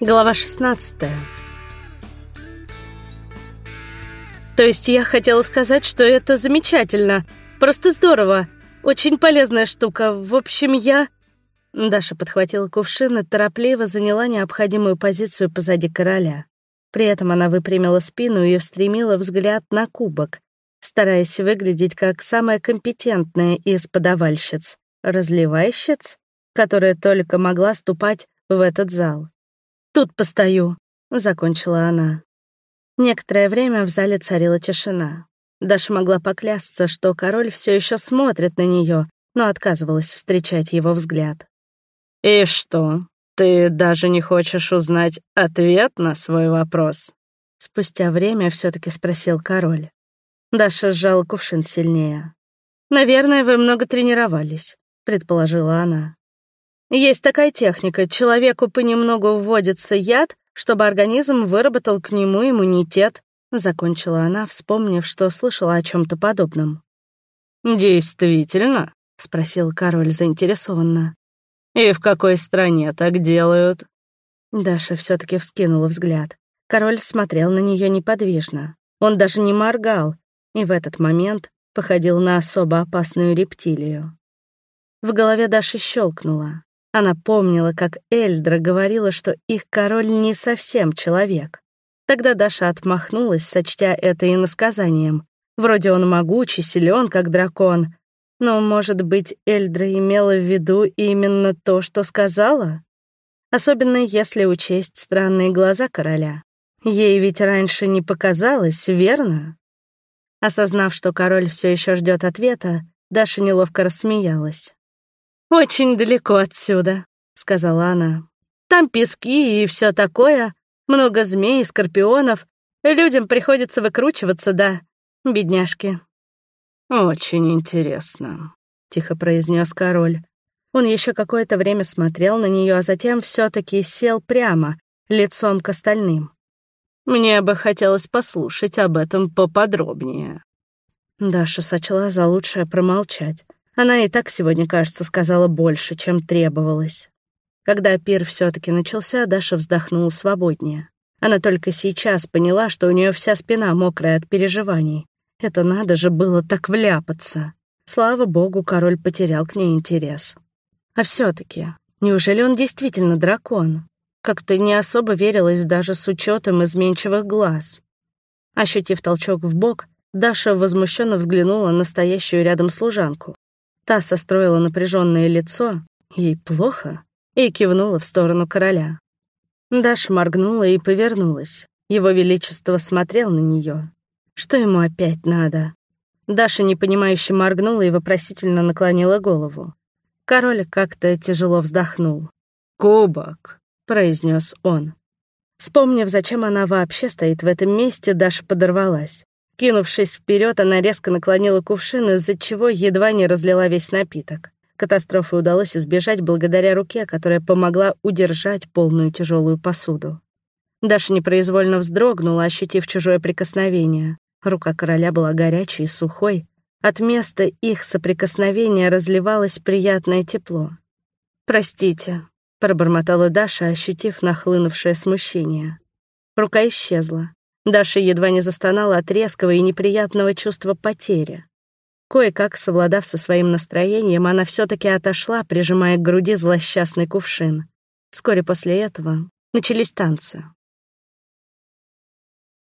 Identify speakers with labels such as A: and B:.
A: Глава 16 То есть я хотела сказать, что это замечательно, просто здорово, очень полезная штука. В общем, я... Даша подхватила кувшин и торопливо заняла необходимую позицию позади короля. При этом она выпрямила спину и устремила взгляд на кубок, стараясь выглядеть как самая компетентная из подавальщиц, разливайщиц, которая только могла ступать в этот зал. «Тут постою», — закончила она. Некоторое время в зале царила тишина. Даша могла поклясться, что король все еще смотрит на нее, но отказывалась встречать его взгляд.
B: «И что, ты даже не хочешь узнать ответ на свой вопрос?»
A: Спустя время все таки спросил король. Даша сжала кувшин сильнее. «Наверное, вы много тренировались», — предположила она. «Есть такая техника. Человеку понемногу вводится яд, чтобы организм выработал к нему иммунитет», — закончила она, вспомнив, что слышала о чем то подобном.
B: «Действительно?» — спросил король заинтересованно. «И в какой стране так делают?»
A: Даша все таки вскинула взгляд. Король смотрел на нее неподвижно. Он даже не моргал, и в этот момент походил на особо опасную рептилию. В голове Даши щелкнуло. Она помнила, как Эльдра говорила, что их король не совсем человек. Тогда Даша отмахнулась, сочтя это иносказанием. Вроде он могучий, силен, как дракон, но, может быть, Эльдра имела в виду именно то, что сказала? Особенно если учесть странные глаза короля. Ей ведь раньше не показалось, верно? Осознав, что король все еще ждет ответа, Даша неловко рассмеялась. «Очень далеко отсюда», — сказала она. «Там пески и все такое, много змей и скорпионов. Людям приходится выкручиваться, да, бедняжки».
B: «Очень интересно», — тихо произнес король.
A: Он еще какое-то время смотрел на нее, а затем все таки сел прямо, лицом к остальным.
B: «Мне бы хотелось послушать об этом поподробнее».
A: Даша сочла за лучшее промолчать. Она и так сегодня, кажется, сказала больше, чем требовалось. Когда пир все таки начался, Даша вздохнула свободнее. Она только сейчас поняла, что у нее вся спина мокрая от переживаний. Это надо же было так вляпаться. Слава богу, король потерял к ней интерес. А все таки неужели он действительно дракон? Как-то не особо верилось даже с учетом изменчивых глаз. Ощутив толчок в бок, Даша возмущенно взглянула на стоящую рядом служанку. Та состроила напряженное лицо, ей плохо, и кивнула в сторону короля. Даша моргнула и повернулась. Его Величество смотрел на нее. Что ему опять надо? Даша непонимающе моргнула и вопросительно наклонила голову. Король как-то тяжело вздохнул.
B: «Кубок», —
A: произнес он. Вспомнив, зачем она вообще стоит в этом месте, Даша подорвалась. Кинувшись вперед, она резко наклонила кувшин, из-за чего едва не разлила весь напиток. Катастрофы удалось избежать благодаря руке, которая помогла удержать полную тяжелую посуду. Даша непроизвольно вздрогнула, ощутив чужое прикосновение. Рука короля была горячей и сухой. От места их соприкосновения разливалось приятное тепло. «Простите», — пробормотала Даша, ощутив нахлынувшее смущение. Рука исчезла. Даша едва не застонала от резкого и неприятного чувства потери. Кое-как, совладав со своим настроением, она все таки отошла, прижимая к груди злосчастный кувшин. Вскоре после этого начались танцы.